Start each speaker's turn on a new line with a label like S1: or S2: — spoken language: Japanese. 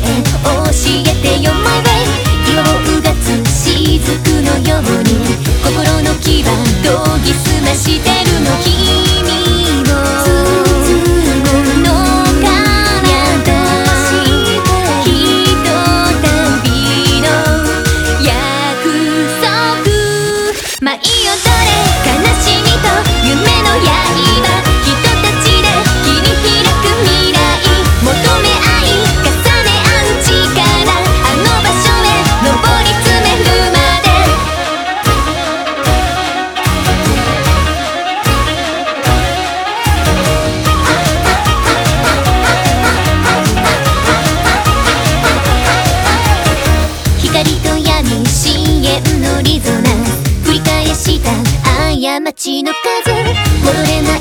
S1: 声教えてよ My way 岩をうがつ雫のように。心の牙研ぎ澄ましてるの君。に深淵のリゾナ繰り返した過ちの風。戻れない